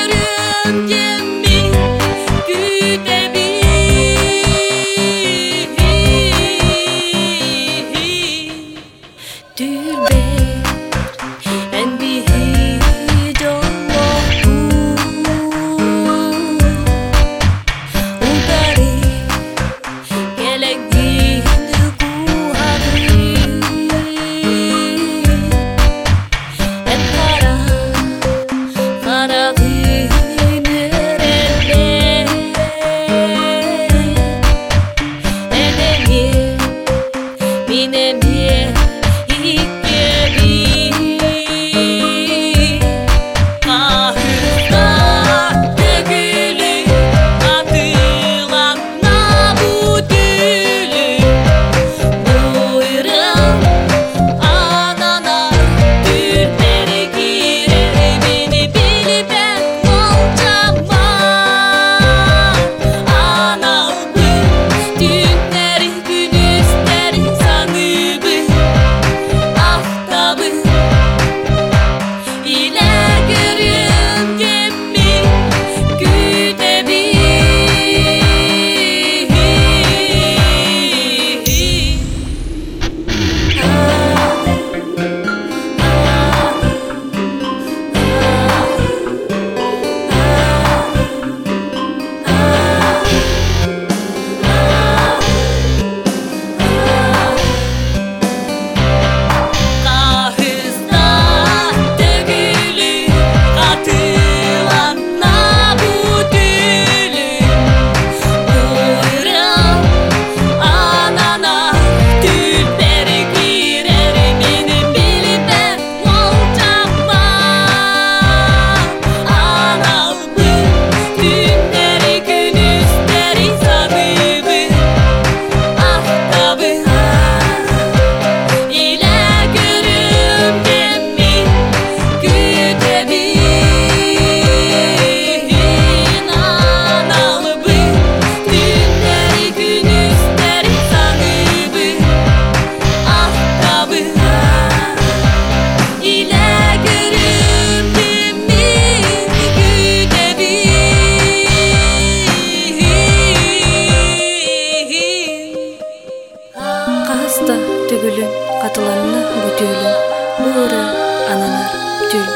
Can you? yeah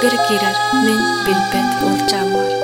գրգիրար մեն բիլբետ ուրճամար